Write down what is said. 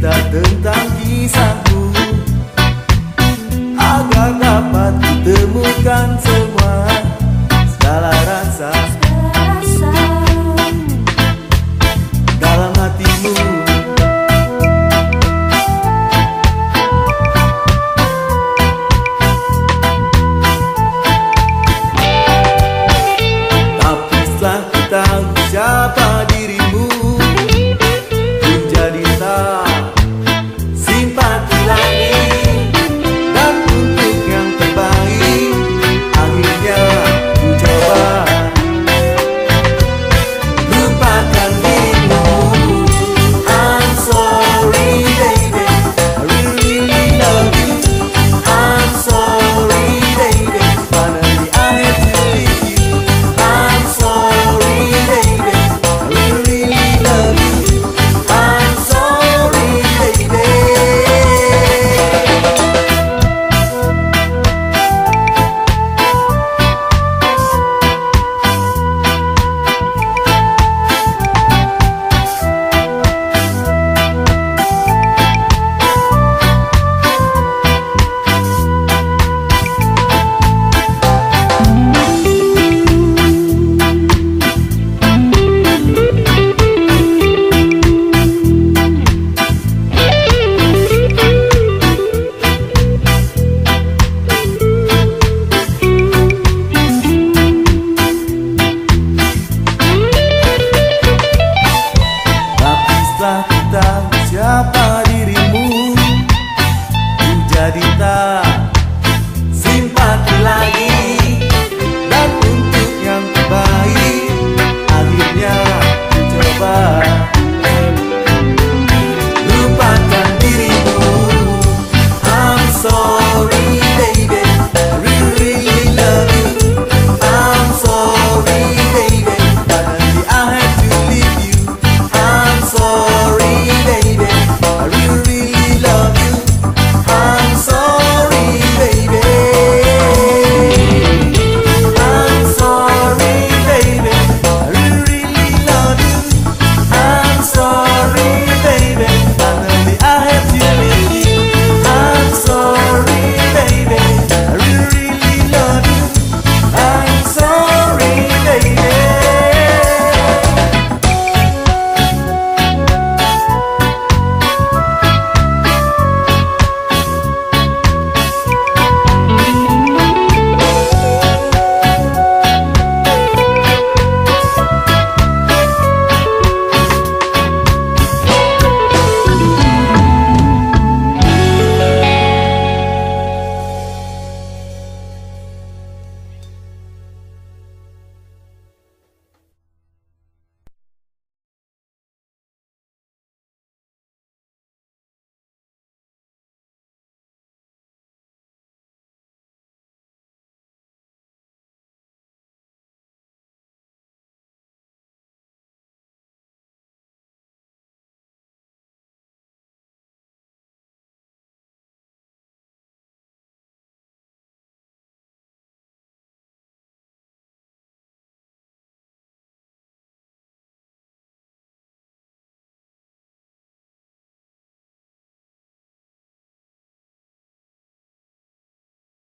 在等待的山。